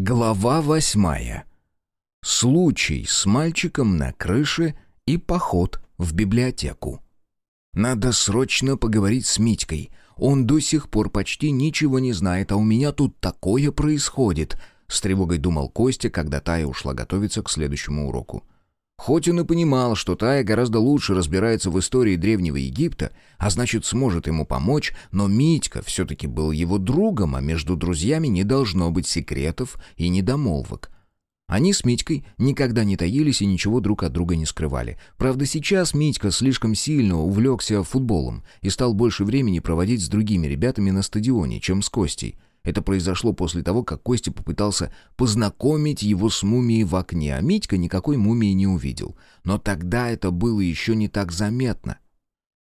Глава восьмая. Случай с мальчиком на крыше и поход в библиотеку. Надо срочно поговорить с Митькой. Он до сих пор почти ничего не знает, а у меня тут такое происходит. С тревогой думал Костя, когда Тая ушла готовиться к следующему уроку. Хоть он и понимал, что Тая гораздо лучше разбирается в истории Древнего Египта, а значит сможет ему помочь, но Митька все-таки был его другом, а между друзьями не должно быть секретов и недомолвок. Они с Митькой никогда не таились и ничего друг от друга не скрывали. Правда, сейчас Митька слишком сильно увлекся футболом и стал больше времени проводить с другими ребятами на стадионе, чем с Костей – это произошло после того, как Костя попытался познакомить его с мумией в окне, а Митька никакой мумии не увидел. Но тогда это было еще не так заметно.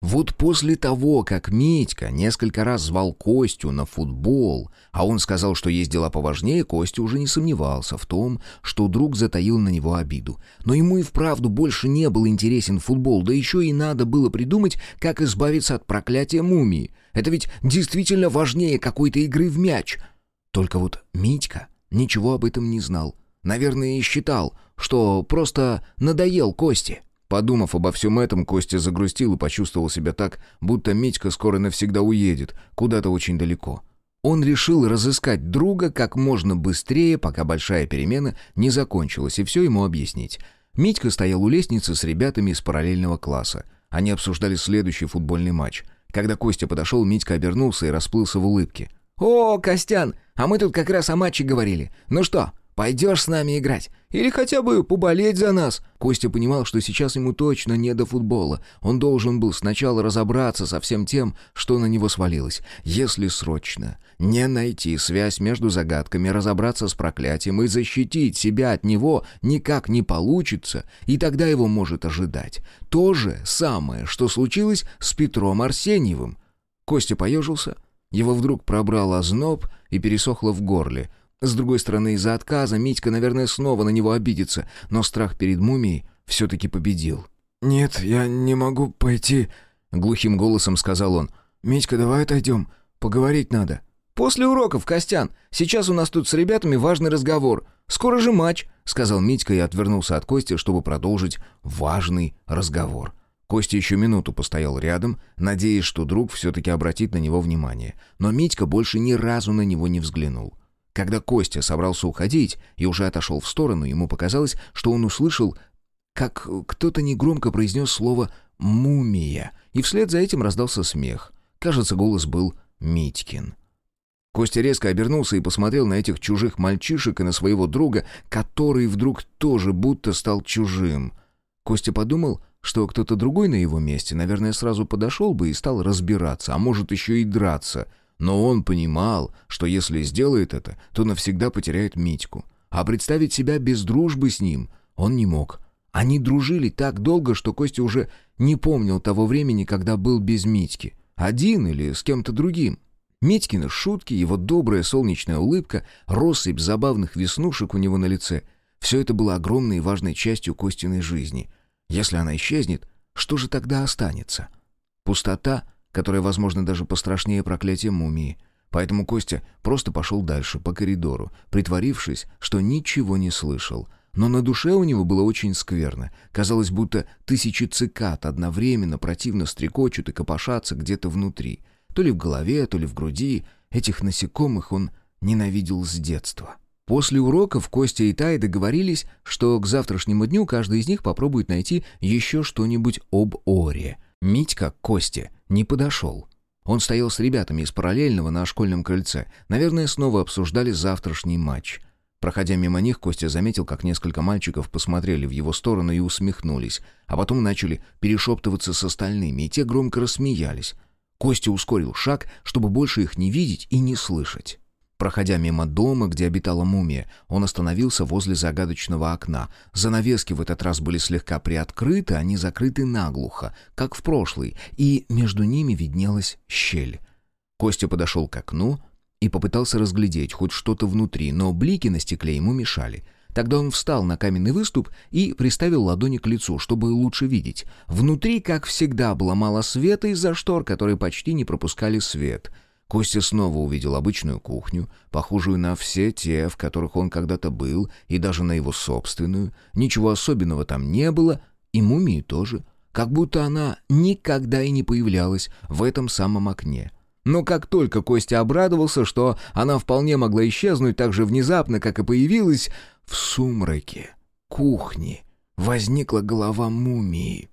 Вот после того, как Митька несколько раз звал Костю на футбол, а он сказал, что есть дела поважнее, Костя уже не сомневался в том, что друг затаил на него обиду. Но ему и вправду больше не был интересен футбол, да еще и надо было придумать, как избавиться от проклятия мумии. Это ведь действительно важнее какой-то игры в мяч. Только вот Митька ничего об этом не знал. Наверное, и считал, что просто надоел Косте. Подумав обо всем этом, Костя загрустил и почувствовал себя так, будто Митька скоро навсегда уедет, куда-то очень далеко. Он решил разыскать друга как можно быстрее, пока большая перемена не закончилась, и все ему объяснить. Митька стоял у лестницы с ребятами из параллельного класса. Они обсуждали следующий футбольный матч. Когда Костя подошел, Митька обернулся и расплылся в улыбке. «О, Костян, а мы тут как раз о матче говорили. Ну что, Пойдешь с нами играть? Или хотя бы поболеть за нас?» Костя понимал, что сейчас ему точно не до футбола. Он должен был сначала разобраться со всем тем, что на него свалилось. Если срочно не найти связь между загадками, разобраться с проклятием и защитить себя от него никак не получится, и тогда его может ожидать. То же самое, что случилось с Петром Арсеньевым. Костя поежился. Его вдруг пробрал озноб и пересохло в горле — с другой стороны, из-за отказа Митька, наверное, снова на него обидится, но страх перед мумией все-таки победил. «Нет, я не могу пойти», — глухим голосом сказал он. «Митька, давай отойдем, поговорить надо». «После уроков, Костян. Сейчас у нас тут с ребятами важный разговор. Скоро же матч», — сказал Митька и отвернулся от Кости, чтобы продолжить важный разговор. Костя еще минуту постоял рядом, надеясь, что друг все-таки обратит на него внимание. Но Митька больше ни разу на него не взглянул. Когда Костя собрался уходить и уже отошел в сторону, ему показалось, что он услышал, как кто-то негромко произнес слово «мумия», и вслед за этим раздался смех. Кажется, голос был Митькин. Костя резко обернулся и посмотрел на этих чужих мальчишек и на своего друга, который вдруг тоже будто стал чужим. Костя подумал, что кто-то другой на его месте, наверное, сразу подошел бы и стал разбираться, а может еще и драться — но он понимал, что если сделает это, то навсегда потеряет Митьку. А представить себя без дружбы с ним он не мог. Они дружили так долго, что Костя уже не помнил того времени, когда был без Митьки. Один или с кем-то другим. Митькины шутки, его добрая солнечная улыбка, россыпь забавных веснушек у него на лице — все это было огромной и важной частью Костиной жизни. Если она исчезнет, что же тогда останется? Пустота которое, возможно, даже пострашнее проклятия мумии. Поэтому Костя просто пошел дальше, по коридору, притворившись, что ничего не слышал. Но на душе у него было очень скверно. Казалось, будто тысячи цикад одновременно противно стрекочут и копошатся где-то внутри. То ли в голове, то ли в груди. Этих насекомых он ненавидел с детства. После уроков Костя и Тай договорились, что к завтрашнему дню каждый из них попробует найти еще что-нибудь об Оре. Митька к Косте не подошел. Он стоял с ребятами из параллельного на школьном крыльце. Наверное, снова обсуждали завтрашний матч. Проходя мимо них, Костя заметил, как несколько мальчиков посмотрели в его сторону и усмехнулись, а потом начали перешептываться с остальными, и те громко рассмеялись. Костя ускорил шаг, чтобы больше их не видеть и не слышать. Проходя мимо дома, где обитала мумия, он остановился возле загадочного окна. Занавески в этот раз были слегка приоткрыты, они закрыты наглухо, как в прошлый, и между ними виднелась щель. Костя подошел к окну и попытался разглядеть хоть что-то внутри, но блики на стекле ему мешали. Тогда он встал на каменный выступ и приставил ладони к лицу, чтобы лучше видеть. Внутри, как всегда, было мало света из-за штор, которые почти не пропускали свет — Костя снова увидел обычную кухню, похожую на все те, в которых он когда-то был, и даже на его собственную. Ничего особенного там не было, и мумии тоже. Как будто она никогда и не появлялась в этом самом окне. Но как только Костя обрадовался, что она вполне могла исчезнуть так же внезапно, как и появилась, в сумраке кухни возникла голова мумии.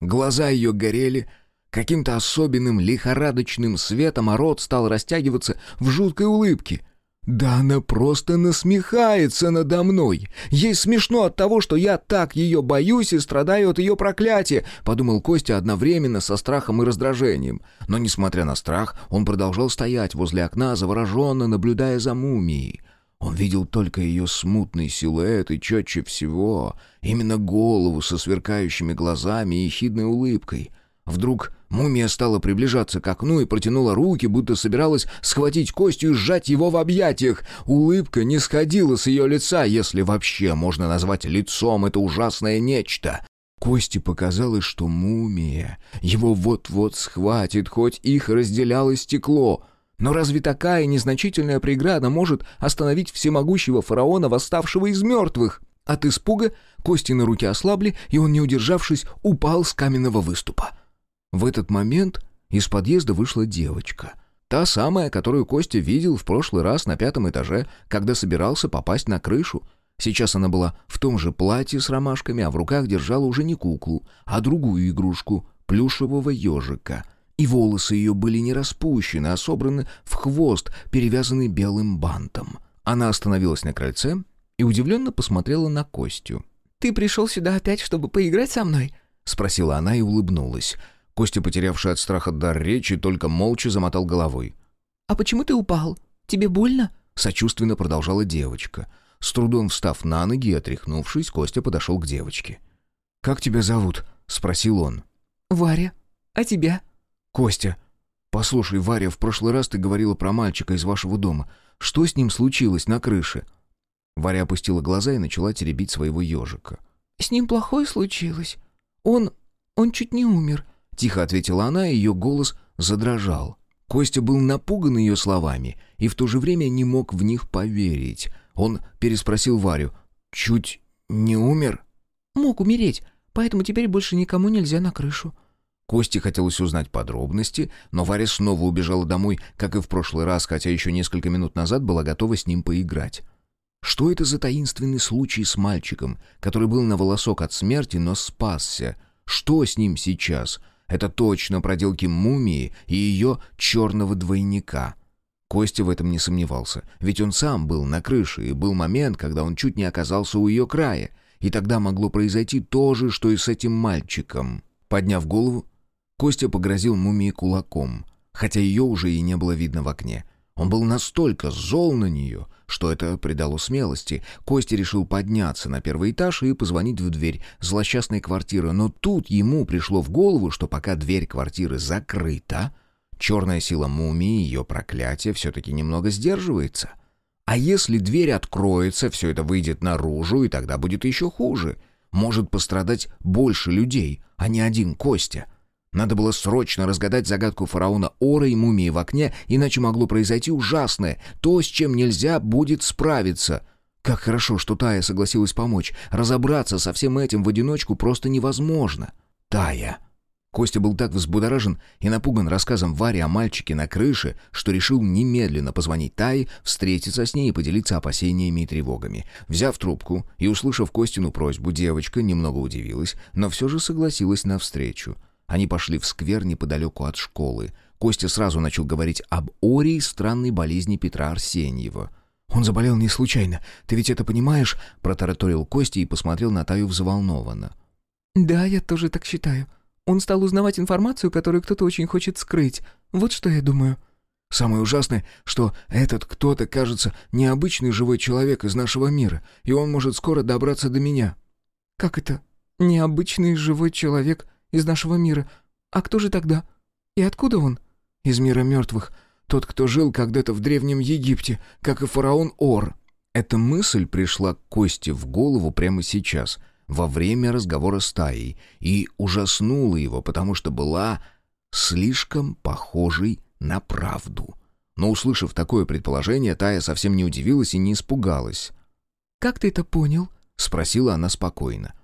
Глаза ее горели, каким-то особенным лихорадочным светом, а рот стал растягиваться в жуткой улыбке. «Да она просто насмехается надо мной! Ей смешно от того, что я так ее боюсь и страдаю от ее проклятия!» — подумал Костя одновременно со страхом и раздражением. Но, несмотря на страх, он продолжал стоять возле окна, завороженно наблюдая за мумией. Он видел только ее смутный силуэт и четче всего именно голову со сверкающими глазами и ехидной улыбкой. Вдруг Мумия стала приближаться к окну и протянула руки, будто собиралась схватить Костю и сжать его в объятиях. Улыбка не сходила с ее лица, если вообще можно назвать лицом это ужасное нечто. Косте показалось, что мумия его вот-вот схватит, хоть их разделяло стекло. Но разве такая незначительная преграда может остановить всемогущего фараона, восставшего из мертвых? От испуга кости на руке ослабли, и он, не удержавшись, упал с каменного выступа. В этот момент из подъезда вышла девочка. Та самая, которую Костя видел в прошлый раз на пятом этаже, когда собирался попасть на крышу. Сейчас она была в том же платье с ромашками, а в руках держала уже не куклу, а другую игрушку — плюшевого ежика. И волосы ее были не распущены, а собраны в хвост, перевязанный белым бантом. Она остановилась на крыльце и удивленно посмотрела на Костю. «Ты пришел сюда опять, чтобы поиграть со мной?» — спросила она и улыбнулась. Костя, потерявший от страха дар речи, только молча замотал головой. «А почему ты упал? Тебе больно?» Сочувственно продолжала девочка. С трудом встав на ноги и отряхнувшись, Костя подошел к девочке. «Как тебя зовут?» — спросил он. «Варя. А тебя?» «Костя. Послушай, Варя, в прошлый раз ты говорила про мальчика из вашего дома. Что с ним случилось на крыше?» Варя опустила глаза и начала теребить своего ежика. «С ним плохое случилось. Он... он чуть не умер. Тихо ответила она, и ее голос задрожал. Костя был напуган ее словами и в то же время не мог в них поверить. Он переспросил Варю. «Чуть не умер?» «Мог умереть, поэтому теперь больше никому нельзя на крышу». Косте хотелось узнать подробности, но Варя снова убежала домой, как и в прошлый раз, хотя еще несколько минут назад была готова с ним поиграть. Что это за таинственный случай с мальчиком, который был на волосок от смерти, но спасся? Что с ним сейчас? Это точно проделки мумии и ее черного двойника. Костя в этом не сомневался, ведь он сам был на крыше, и был момент, когда он чуть не оказался у ее края, и тогда могло произойти то же, что и с этим мальчиком. Подняв голову, Костя погрозил мумии кулаком, хотя ее уже и не было видно в окне. Он был настолько зол на нее, что это придало смелости. Костя решил подняться на первый этаж и позвонить в дверь злосчастной квартиры, но тут ему пришло в голову, что пока дверь квартиры закрыта, черная сила мумии, ее проклятие все-таки немного сдерживается. А если дверь откроется, все это выйдет наружу, и тогда будет еще хуже. Может пострадать больше людей, а не один Костя — надо было срочно разгадать загадку фараона Ора и мумии в окне, иначе могло произойти ужасное, то, с чем нельзя будет справиться. Как хорошо, что Тая согласилась помочь. Разобраться со всем этим в одиночку просто невозможно. Тая. Костя был так взбудоражен и напуган рассказом Вари о мальчике на крыше, что решил немедленно позвонить Тае, встретиться с ней и поделиться опасениями и тревогами. Взяв трубку и услышав Костину просьбу, девочка немного удивилась, но все же согласилась на встречу. Они пошли в сквер неподалеку от школы. Костя сразу начал говорить об Оре и странной болезни Петра Арсеньева. «Он заболел не случайно. Ты ведь это понимаешь?» — протараторил Костя и посмотрел на Таю взволнованно. «Да, я тоже так считаю. Он стал узнавать информацию, которую кто-то очень хочет скрыть. Вот что я думаю». «Самое ужасное, что этот кто-то, кажется, необычный живой человек из нашего мира, и он может скоро добраться до меня». «Как это? Необычный живой человек из нашего мира. А кто же тогда? И откуда он? Из мира мертвых. Тот, кто жил когда-то в Древнем Египте, как и фараон Ор. Эта мысль пришла к Косте в голову прямо сейчас, во время разговора с Таей, и ужаснула его, потому что была слишком похожей на правду. Но, услышав такое предположение, Тая совсем не удивилась и не испугалась. «Как ты это понял?» — спросила она спокойно.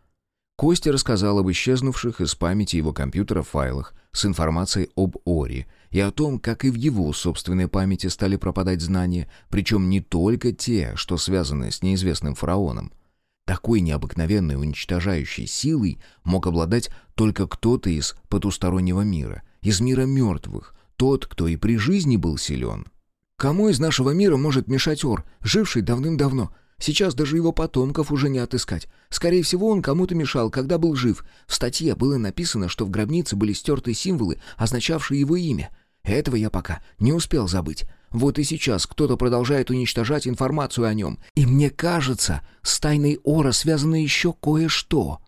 Костя рассказал об исчезнувших из памяти его компьютера файлах с информацией об Ори и о том, как и в его собственной памяти стали пропадать знания, причем не только те, что связаны с неизвестным фараоном. Такой необыкновенной уничтожающей силой мог обладать только кто-то из потустороннего мира, из мира мертвых, тот, кто и при жизни был силен. Кому из нашего мира может мешать Ор, живший давным-давно? Сейчас даже его потомков уже не отыскать. Скорее всего, он кому-то мешал, когда был жив. В статье было написано, что в гробнице были стерты символы, означавшие его имя. Этого я пока не успел забыть. Вот и сейчас кто-то продолжает уничтожать информацию о нем. И мне кажется, с тайной Ора связано еще кое-что».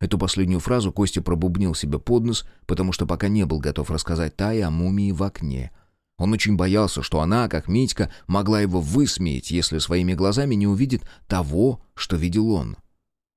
Эту последнюю фразу Костя пробубнил себе под нос, потому что пока не был готов рассказать Тае о мумии в окне. Он очень боялся, что она, как Митька, могла его высмеять, если своими глазами не увидит того, что видел он.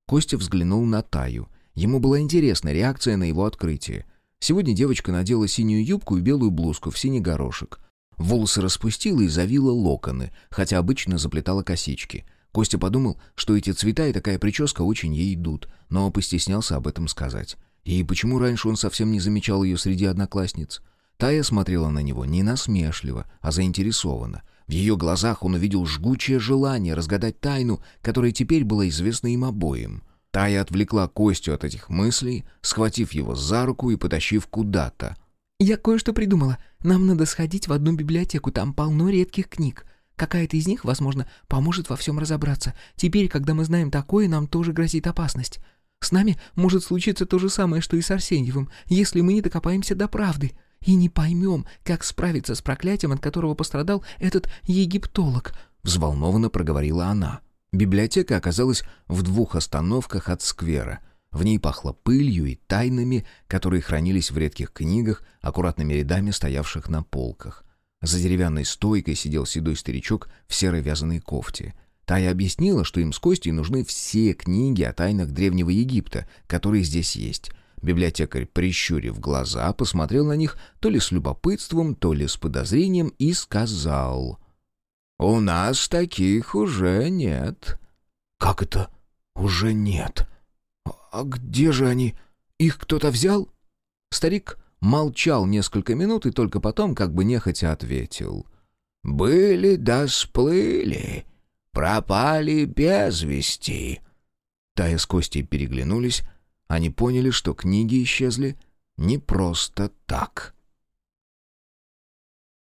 Костя взглянул на Таю. Ему была интересна реакция на его открытие. Сегодня девочка надела синюю юбку и белую блузку в синий горошек. Волосы распустила и завила локоны, хотя обычно заплетала косички. Костя подумал, что эти цвета и такая прическа очень ей идут, но постеснялся об этом сказать. И почему раньше он совсем не замечал ее среди одноклассниц? Тая смотрела на него не насмешливо, а заинтересованно. В ее глазах он увидел жгучее желание разгадать тайну, которая теперь была известна им обоим. Тая отвлекла Костю от этих мыслей, схватив его за руку и потащив куда-то — «Я кое-что придумала. Нам надо сходить в одну библиотеку, там полно редких книг. Какая-то из них, возможно, поможет во всем разобраться. Теперь, когда мы знаем такое, нам тоже грозит опасность. С нами может случиться то же самое, что и с Арсеньевым, если мы не докопаемся до правды и не поймем, как справиться с проклятием, от которого пострадал этот египтолог», — взволнованно проговорила она. Библиотека оказалась в двух остановках от сквера — в ней пахло пылью и тайнами, которые хранились в редких книгах, аккуратными рядами стоявших на полках. За деревянной стойкой сидел седой старичок в серой вязаной кофте. Тая объяснила, что им с Костей нужны все книги о тайнах Древнего Египта, которые здесь есть. Библиотекарь, прищурив глаза, посмотрел на них то ли с любопытством, то ли с подозрением и сказал... «У нас таких уже нет». «Как это уже нет?» «А где же они? Их кто-то взял?» Старик молчал несколько минут и только потом как бы нехотя ответил. «Были да сплыли, пропали без вести». Тая с Костей переглянулись. Они поняли, что книги исчезли не просто так.